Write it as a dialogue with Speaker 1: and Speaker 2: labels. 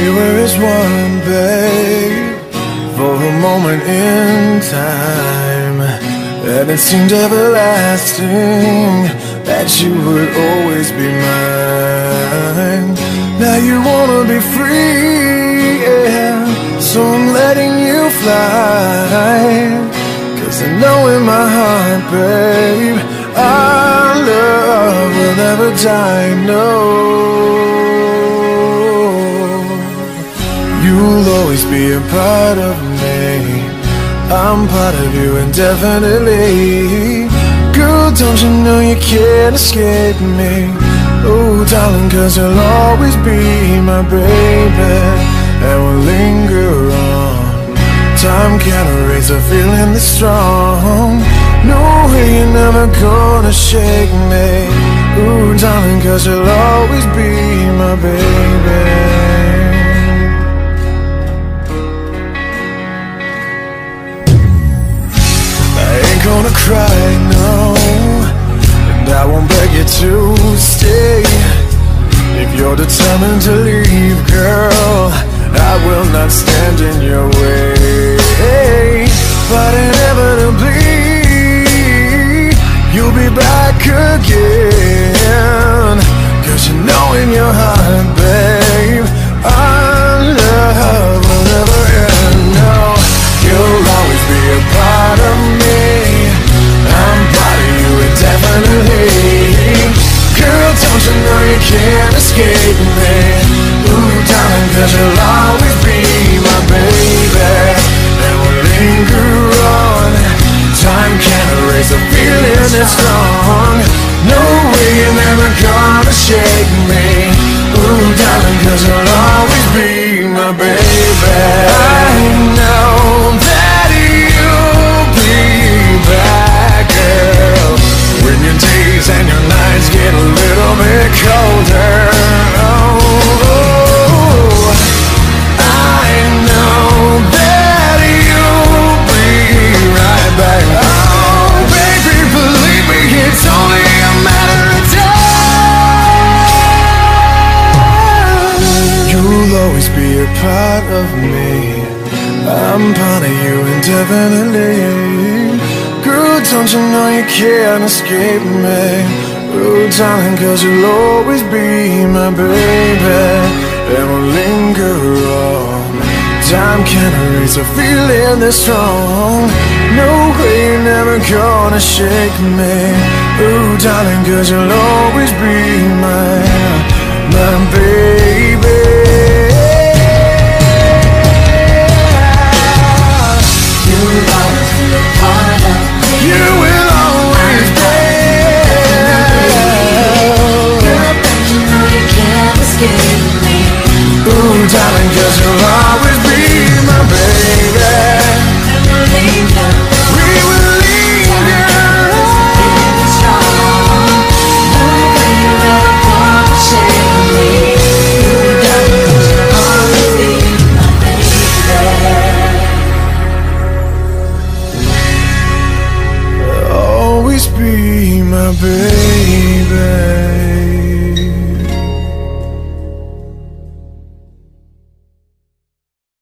Speaker 1: We were as one, babe, for a moment in time. And it seemed everlasting that you would always be mine. Now you wanna be free, yeah. So I'm letting you fly. Cause I know in my heart, babe, our love will never die, no. You'll always be a part of me. I'm part of you indefinitely. Girl, don't you know you can't escape me? Oh, darling, cause you'll always be my baby. And we'll linger on. Time can't erase a feeling this strong. No way you're never gonna shake me. Ooh, darling, cause you'll always be my baby. Again. Cause you know in your heart, babe Our love will never end, no You'll always be a part of me. I'm part of you indefinitely Girl, don't you know you can't escape me? Ooh, darling, cause you'll always be my baby. And we'll linger on. Time can't erase a feeling that's part of me. I'm part of you indefinitely. Girl, don't you know you can't escape me? Oh, darling, cause you'll always be my baby. And we'll linger on. Time can't erase a feeling this strong. No way you're never gonna shake me. Oh, darling, cause you'll always be